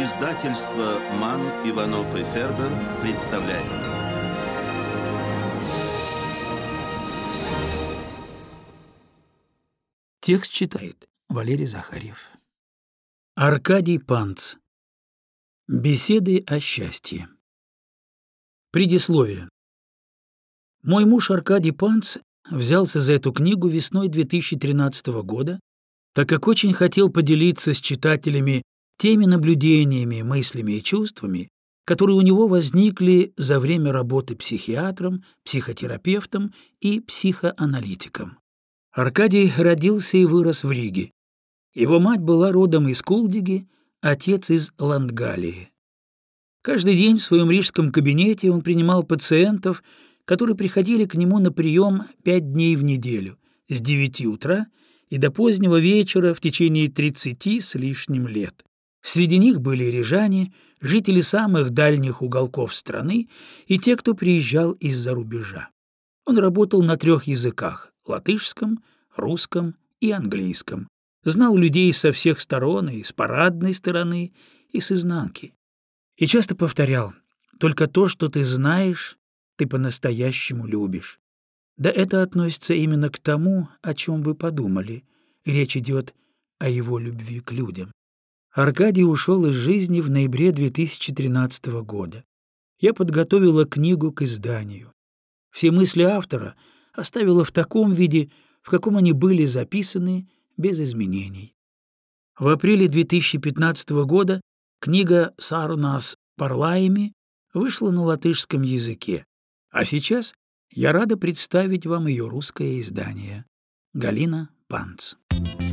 Издательство «Ман, Иванов и Фербер» представляет. Текст читает Валерий Захарьев. Аркадий Панц. Беседы о счастье. Предисловие. Мой муж Аркадий Панц взялся за эту книгу весной 2013 года, так как очень хотел поделиться с читателями теми наблюдениями, мыслями и чувствами, которые у него возникли за время работы психиатром, психотерапевтом и психоаналитиком. Аркадий родился и вырос в Риге. Его мать была родом из Кулдиги, отец из Ландгалии. Каждый день в своем рижском кабинете он принимал пациентов, которые приходили к нему на прием пять дней в неделю, с 9 утра и до позднего вечера в течение 30 с лишним лет. Среди них были рижане, жители самых дальних уголков страны и те, кто приезжал из-за рубежа. Он работал на трех языках — латышском, русском и английском. Знал людей со всех сторон, и с парадной стороны, и с изнанки. И часто повторял, только то, что ты знаешь, ты по-настоящему любишь. Да это относится именно к тому, о чем вы подумали. Речь идет о его любви к людям. Аркадий ушел из жизни в ноябре 2013 года. Я подготовила книгу к изданию. Все мысли автора оставила в таком виде, в каком они были записаны, без изменений. В апреле 2015 года книга «Сарнас Парлаеми» вышла на латышском языке, а сейчас я рада представить вам ее русское издание. Галина Панц. Thank you.